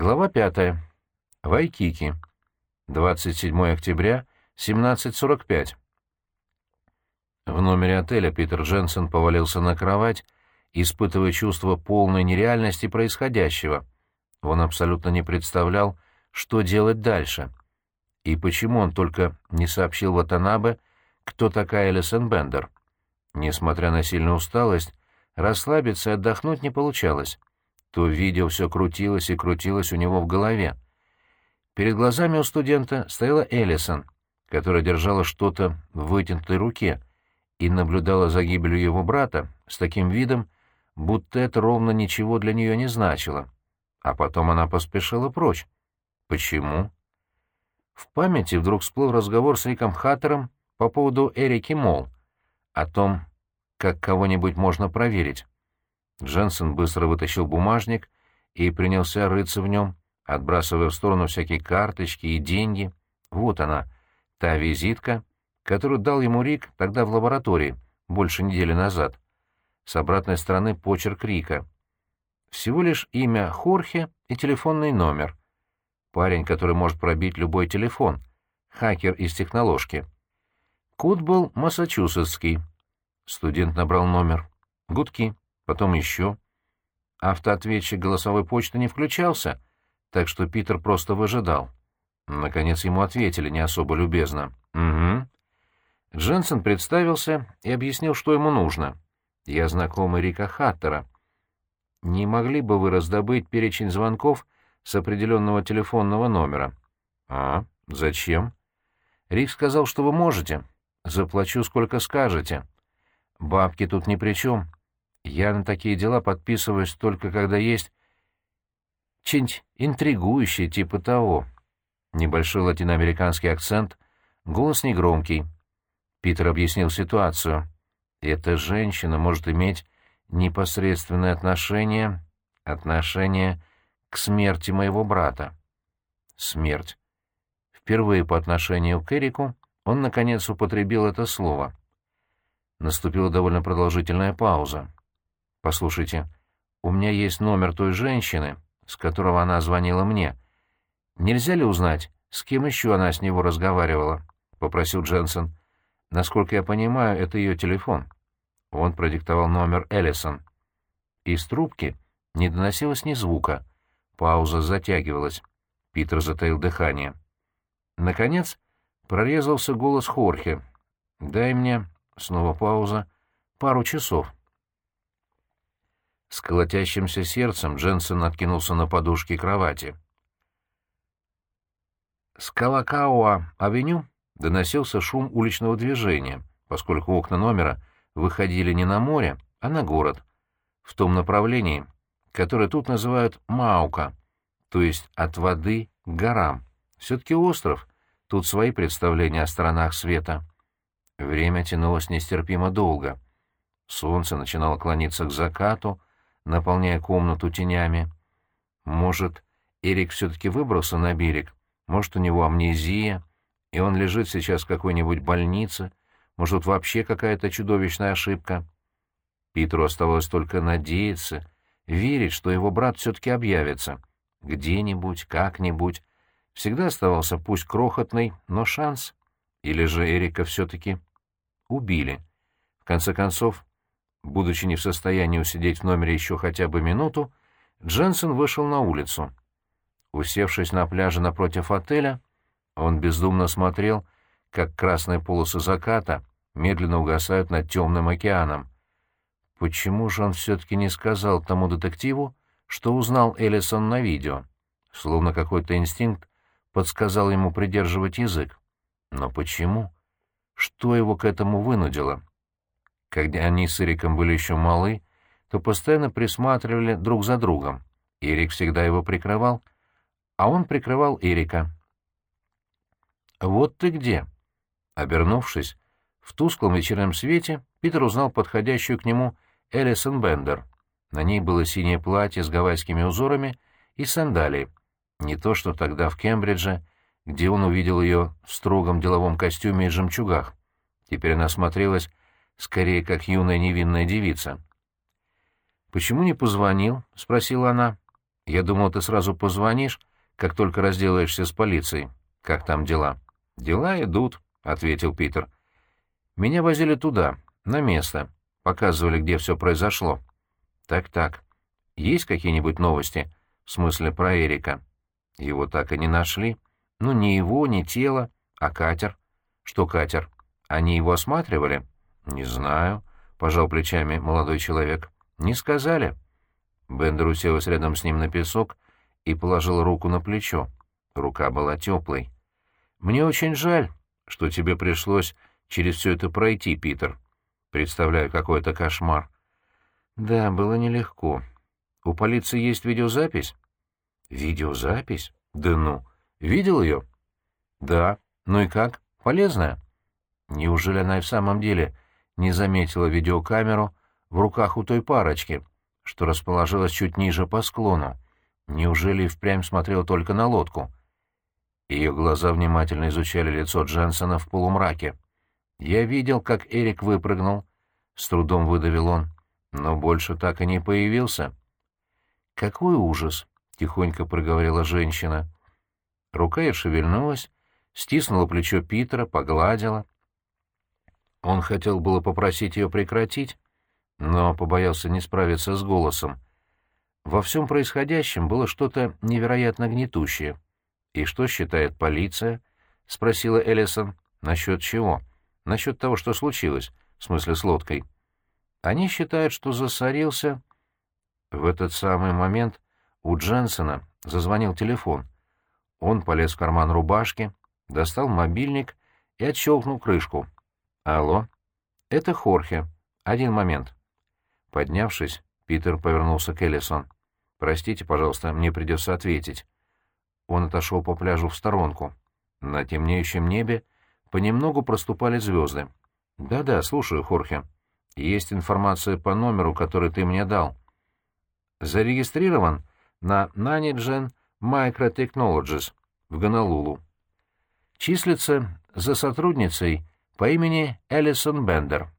Глава 5. Вайкики. 27 октября, 17.45. В номере отеля Питер Дженсен повалился на кровать, испытывая чувство полной нереальности происходящего. Он абсолютно не представлял, что делать дальше. И почему он только не сообщил Ватанабе, кто такая Элисон Бендер. Несмотря на сильную усталость, расслабиться и отдохнуть не получалось. То видео все крутилось и крутилось у него в голове. Перед глазами у студента стояла Эллисон, которая держала что-то в вытянутой руке и наблюдала за гибелью его брата с таким видом, будто это ровно ничего для нее не значило. А потом она поспешила прочь. Почему? В памяти вдруг всплыл разговор с Риком Хаттером по поводу Эрики Мол, о том, как кого-нибудь можно проверить. Дженсен быстро вытащил бумажник и принялся рыться в нем, отбрасывая в сторону всякие карточки и деньги. Вот она, та визитка, которую дал ему Рик тогда в лаборатории, больше недели назад. С обратной стороны почерк Рика. Всего лишь имя Хорхе и телефонный номер. Парень, который может пробить любой телефон. Хакер из техноложки. Код был массачусетский. Студент набрал номер. Гудки потом еще. Автоответчик голосовой почты не включался, так что Питер просто выжидал. Наконец ему ответили не особо любезно. «Угу». Дженсен представился и объяснил, что ему нужно. «Я знакомый Рика Хаттера. Не могли бы вы раздобыть перечень звонков с определенного телефонного номера?» «А, зачем?» «Рик сказал, что вы можете. Заплачу, сколько скажете. Бабки тут ни при чем. Я на такие дела подписываюсь только когда есть что-нибудь интригующее типа того. Небольшой латиноамериканский акцент, голос негромкий. Питер объяснил ситуацию. Эта женщина может иметь непосредственное отношение, отношение к смерти моего брата. Смерть. Впервые по отношению к Эрику он, наконец, употребил это слово. Наступила довольно продолжительная пауза. «Послушайте, у меня есть номер той женщины, с которого она звонила мне. Нельзя ли узнать, с кем еще она с него разговаривала?» — попросил Дженсен. «Насколько я понимаю, это ее телефон». Он продиктовал номер Эллисон. Из трубки не доносилось ни звука. Пауза затягивалась. Питер затаил дыхание. Наконец прорезался голос Хорхе. «Дай мне...» — снова пауза. «Пару часов». С колотящимся сердцем Дженсен откинулся на подушке кровати. С Калакауа-авеню доносился шум уличного движения, поскольку окна номера выходили не на море, а на город, в том направлении, которое тут называют Маука, то есть от воды к горам. Все-таки остров, тут свои представления о сторонах света. Время тянулось нестерпимо долго. Солнце начинало клониться к закату, наполняя комнату тенями. Может, Эрик все-таки выбрался на берег, может, у него амнезия, и он лежит сейчас в какой-нибудь больнице, может, вообще какая-то чудовищная ошибка. Питеру оставалось только надеяться, верить, что его брат все-таки объявится. Где-нибудь, как-нибудь. Всегда оставался пусть крохотный, но шанс. Или же Эрика все-таки убили. В конце концов, Будучи не в состоянии усидеть в номере еще хотя бы минуту, Дженсен вышел на улицу. Усевшись на пляже напротив отеля, он бездумно смотрел, как красные полосы заката медленно угасают над темным океаном. Почему же он все-таки не сказал тому детективу, что узнал Эллисон на видео? Словно какой-то инстинкт подсказал ему придерживать язык. Но почему? Что его к этому вынудило? Когда они с Эриком были еще малы, то постоянно присматривали друг за другом. Эрик всегда его прикрывал, а он прикрывал Эрика. «Вот ты где!» Обернувшись, в тусклом вечернем свете Питер узнал подходящую к нему Элисон Бендер. На ней было синее платье с гавайскими узорами и сандалии. Не то, что тогда в Кембридже, где он увидел ее в строгом деловом костюме и жемчугах. Теперь она смотрелась скорее как юная невинная девица. «Почему не позвонил?» — спросила она. Я думал, ты сразу позвонишь, как только разделаешься с полицией. Как там дела?» «Дела идут», — ответил Питер. «Меня возили туда, на место. Показывали, где все произошло». «Так-так. Есть какие-нибудь новости?» «В смысле про Эрика?» «Его так и не нашли. Ну, ни его, ни тело. А катер?» «Что катер? Они его осматривали?» «Не знаю», — пожал плечами молодой человек. «Не сказали». Бендер уселась рядом с ним на песок и положил руку на плечо. Рука была теплой. «Мне очень жаль, что тебе пришлось через все это пройти, Питер. Представляю, какой это кошмар». «Да, было нелегко. У полиции есть видеозапись?» «Видеозапись? Да ну! Видел ее?» «Да. Ну и как? Полезная?» «Неужели она и в самом деле не заметила видеокамеру в руках у той парочки, что расположилась чуть ниже по склону? Неужели и впрямь смотрел только на лодку?» Ее глаза внимательно изучали лицо Дженсона в полумраке. «Я видел, как Эрик выпрыгнул», — с трудом выдавил он, — «но больше так и не появился». «Какой ужас!» — тихонько проговорила женщина. Рука ее шевельнулась, стиснула плечо Питера, погладила. Он хотел было попросить ее прекратить, но побоялся не справиться с голосом. Во всем происходящем было что-то невероятно гнетущее. «И что считает полиция?» — спросила Эллисон. «Насчет чего?» «Насчет того, что случилось, в смысле с лодкой». «Они считают, что засорился...» В этот самый момент у Дженсона зазвонил телефон. Он полез в карман рубашки, достал мобильник и отщелкнул крышку. «Алло?» «Это Хорхе. Один момент». Поднявшись, Питер повернулся к Эллисон. «Простите, пожалуйста, мне придется ответить». Он отошел по пляжу в сторонку. На темнеющем небе понемногу проступали звезды. «Да-да, слушаю, Хорхе. Есть информация по номеру, который ты мне дал. Зарегистрирован на Nanigen Microtechnologies в Гонолулу. Числится за сотрудницей по имени Элисон Бендер».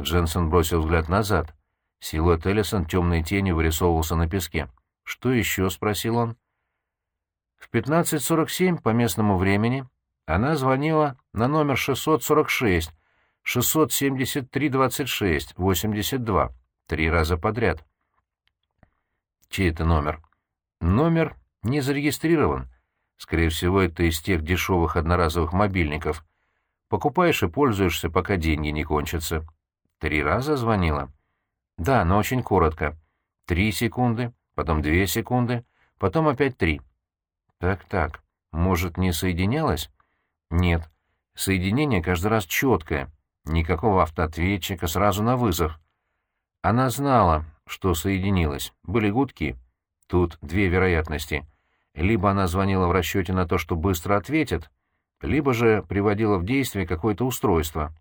Дженсен бросил взгляд назад. Силуэт Эллисон темной тенью вырисовывался на песке. «Что еще?» — спросил он. В 15.47 по местному времени она звонила на номер 646, 673-26, 82, три раза подряд. Чей это номер? Номер не зарегистрирован. Скорее всего, это из тех дешевых одноразовых мобильников. Покупаешь и пользуешься, пока деньги не кончатся. Три раза звонила? Да, но очень коротко. Три секунды, потом две секунды, потом опять три. Так-так, может, не соединялась? Нет. Соединение каждый раз четкое. Никакого автоответчика, сразу на вызов. Она знала, что соединилась. Были гудки. Тут две вероятности. Либо она звонила в расчете на то, что быстро ответят, либо же приводила в действие какое-то устройство.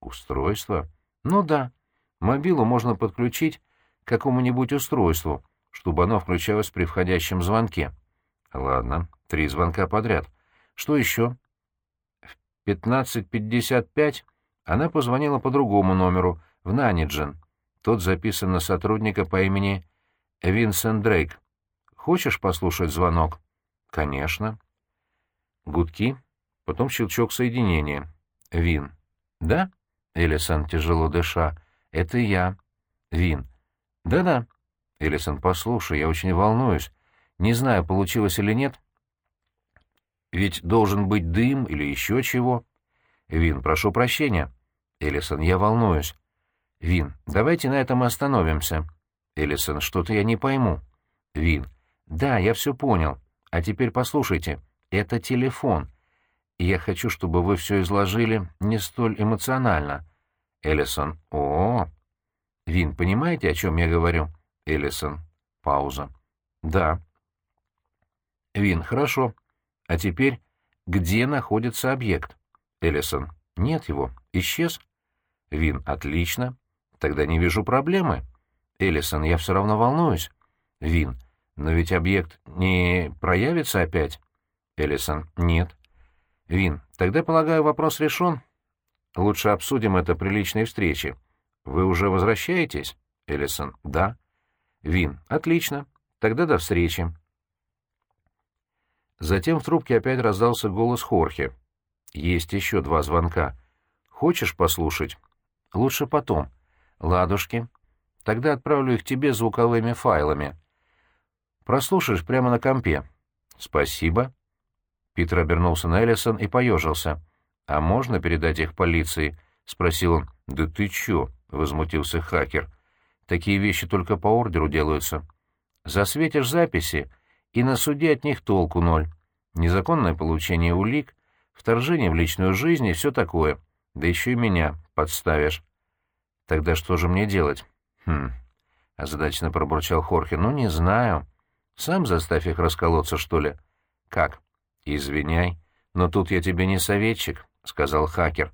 Устройство? Ну да. Мобилу можно подключить к какому-нибудь устройству, чтобы оно включалось при входящем звонке. Ладно, три звонка подряд. Что еще? В 15.55 она позвонила по другому номеру, в Наниджен. Тот записан на сотрудника по имени Винсент Дрейк. Хочешь послушать звонок? Конечно. Гудки, потом щелчок соединения. Вин. Да? Элисон, тяжело дыша. Это я. Вин. Да-да. Элисон, послушай, я очень волнуюсь. Не знаю, получилось или нет. Ведь должен быть дым или еще чего. Вин, прошу прощения. Эллисон, я волнуюсь. Вин, давайте на этом остановимся. Эллисон, что-то я не пойму. Вин, да, я все понял. А теперь послушайте, это телефон. Я хочу, чтобы вы все изложили не столь эмоционально. Эллисон, о, -о, -о. Вин, понимаете, о чем я говорю? Эллисон, пауза. Да. Вин, хорошо. А теперь, где находится объект? Эллисон, нет его. Исчез? Вин, отлично. Тогда не вижу проблемы. Эллисон, я все равно волнуюсь. Вин, но ведь объект не проявится опять? Эллисон, нет. Вин, тогда, полагаю, вопрос решен. Лучше обсудим это при личной встрече. Вы уже возвращаетесь? Эллисон, да. Вин, отлично. Тогда до встречи. Затем в трубке опять раздался голос Хорхе. «Есть еще два звонка. Хочешь послушать?» «Лучше потом. Ладушки. Тогда отправлю их тебе звуковыми файлами. Прослушаешь прямо на компе». «Спасибо». Питер обернулся на Эллисон и поежился. «А можно передать их полиции?» — спросил он. «Да ты чё?» — возмутился хакер. «Такие вещи только по ордеру делаются. Засветишь записи, и на суде от них толку ноль. Незаконное получение улик, вторжение в личную жизнь и все такое. Да еще и меня подставишь». «Тогда что же мне делать?» «Хм...» — озадаченно пробурчал Хорхе. «Ну, не знаю. Сам заставь их расколоться, что ли?» «Как?» «Извиняй, но тут я тебе не советчик», — сказал хакер.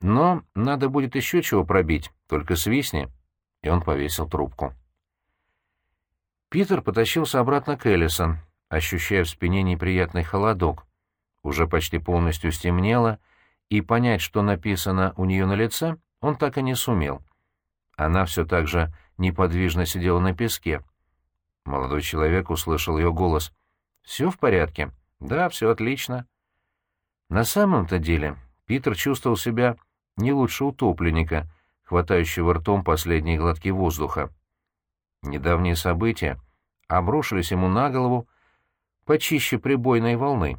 «Но надо будет еще чего пробить, только свистни». И он повесил трубку. Питер потащился обратно к Эллисон, ощущая в спине неприятный холодок. Уже почти полностью стемнело, и понять, что написано у нее на лице, он так и не сумел. Она все так же неподвижно сидела на песке. Молодой человек услышал ее голос. «Все в порядке?» «Да, все отлично». На самом-то деле Питер чувствовал себя не лучше утопленника, хватающего ртом последние глотки воздуха. Недавние события обрушились ему на голову почище прибойной волны.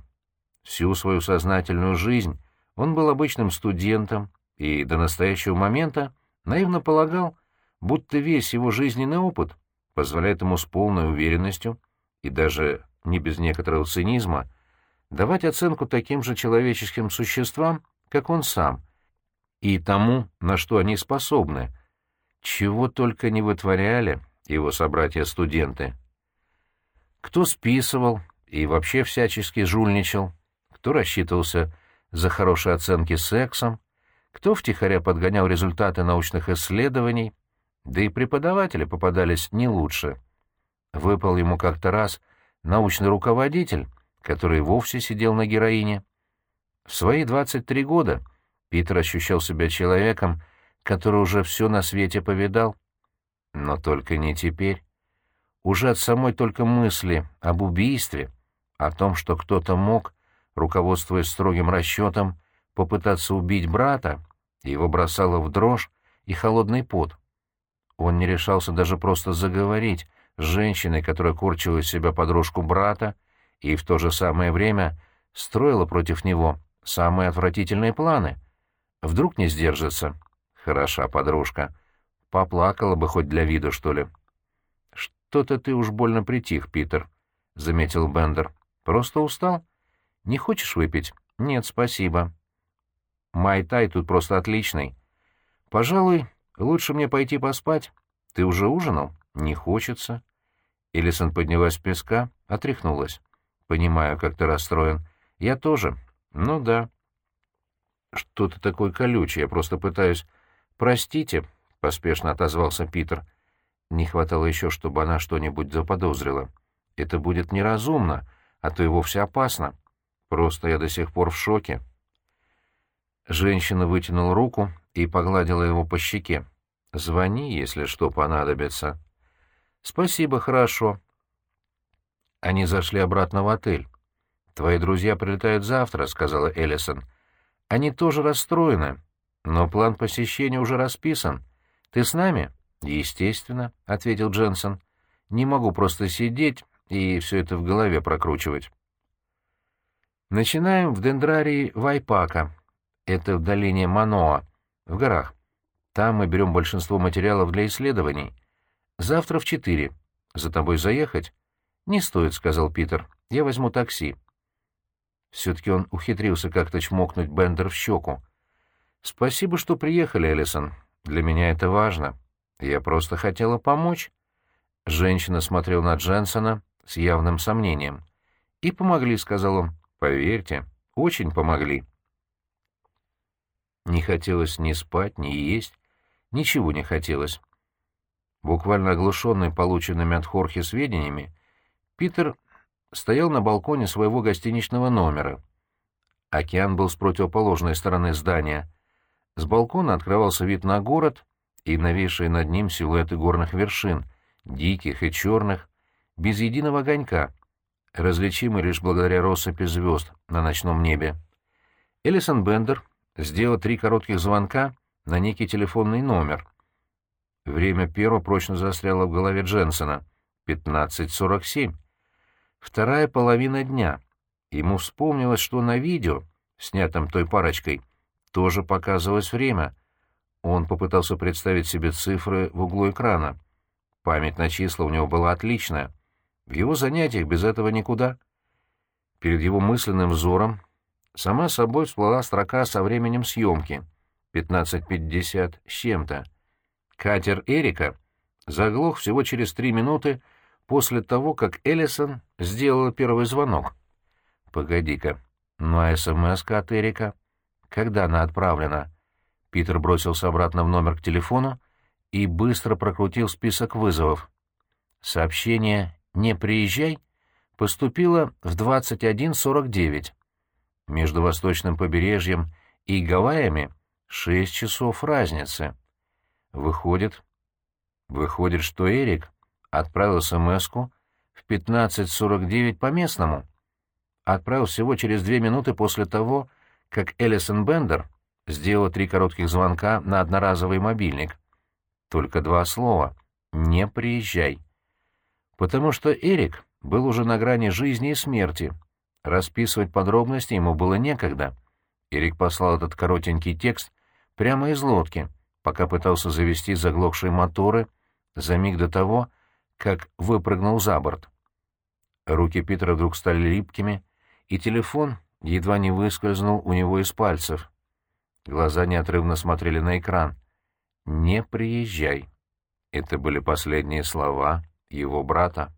Всю свою сознательную жизнь он был обычным студентом и до настоящего момента наивно полагал, будто весь его жизненный опыт позволяет ему с полной уверенностью и даже не без некоторого цинизма, давать оценку таким же человеческим существам, как он сам, и тому, на что они способны, чего только не вытворяли его собратья-студенты. Кто списывал и вообще всячески жульничал, кто рассчитывался за хорошие оценки сексом, кто втихаря подгонял результаты научных исследований, да и преподаватели попадались не лучше. Выпал ему как-то раз научный руководитель, который вовсе сидел на героине. В свои 23 года Питер ощущал себя человеком, который уже все на свете повидал. Но только не теперь. Уже от самой только мысли об убийстве, о том, что кто-то мог, руководствуясь строгим расчетом, попытаться убить брата, его бросало в дрожь и холодный пот. Он не решался даже просто заговорить женщиной, которая корчила из себя подружку брата и в то же самое время строила против него самые отвратительные планы. Вдруг не сдержится. Хороша подружка. Поплакала бы хоть для вида, что ли. «Что-то ты уж больно притих, Питер», — заметил Бендер. «Просто устал? Не хочешь выпить?» «Нет, спасибо». «Май-тай тут просто отличный. Пожалуй, Лучше мне пойти поспать. Ты уже ужинал? Не хочется. Элисон поднялась с песка, отряхнулась. Понимаю, как ты расстроен. Я тоже. Ну да. Что ты такой колючий? Я просто пытаюсь... Простите, — поспешно отозвался Питер. Не хватало еще, чтобы она что-нибудь заподозрила. Это будет неразумно, а то и вовсе опасно. Просто я до сих пор в шоке. Женщина вытянула руку и погладила его по щеке. «Звони, если что понадобится». «Спасибо, хорошо». Они зашли обратно в отель. «Твои друзья прилетают завтра», — сказала Эллисон. «Они тоже расстроены, но план посещения уже расписан. Ты с нами?» «Естественно», — ответил Дженсен. «Не могу просто сидеть и все это в голове прокручивать». Начинаем в дендрарии Вайпака. Это в долине Маноа, в горах. Там мы берем большинство материалов для исследований. Завтра в четыре. За тобой заехать? Не стоит, — сказал Питер. Я возьму такси. Все-таки он ухитрился как-то чмокнуть Бендер в щеку. Спасибо, что приехали, Эллисон. Для меня это важно. Я просто хотела помочь. Женщина смотрела на Дженсона с явным сомнением. «И помогли», — сказал он. «Поверьте, очень помогли». Не хотелось ни спать, ни есть, ничего не хотелось. Буквально оглушенный полученными от Хорхи сведениями, Питер стоял на балконе своего гостиничного номера. Океан был с противоположной стороны здания. С балкона открывался вид на город и нависшие над ним силуэты горных вершин, диких и черных, без единого огонька, различимый лишь благодаря россыпи звезд на ночном небе. Элисон Бендер сделал три коротких звонка на некий телефонный номер. Время первого прочно застряло в голове Дженсона. 15.47. Вторая половина дня. Ему вспомнилось, что на видео, снятом той парочкой, тоже показывалось время. Он попытался представить себе цифры в углу экрана. Память на числа у него была отличная. В его занятиях без этого никуда. Перед его мысленным взором сама собой всплыла строка со временем съемки. 15.50 с чем-то. Катер Эрика заглох всего через три минуты после того, как Эллисон сделала первый звонок. Погоди-ка, ну а СМС от Эрика? Когда она отправлена? Питер бросился обратно в номер к телефону и быстро прокрутил список вызовов. Сообщение «Не приезжай» поступило в 21.49. Между восточным побережьем и Гавайями шесть часов разницы. Выходит, выходит, что Эрик отправил смс в 15.49 по местному. Отправил всего через две минуты после того, как Элисон Бендер сделала три коротких звонка на одноразовый мобильник. Только два слова «не приезжай». Потому что Эрик был уже на грани жизни и смерти. Расписывать подробности ему было некогда. Эрик послал этот коротенький текст прямо из лодки, пока пытался завести заглохшие моторы за миг до того, как выпрыгнул за борт. Руки Питера вдруг стали липкими, и телефон едва не выскользнул у него из пальцев. Глаза неотрывно смотрели на экран. «Не приезжай». Это были последние слова его брата.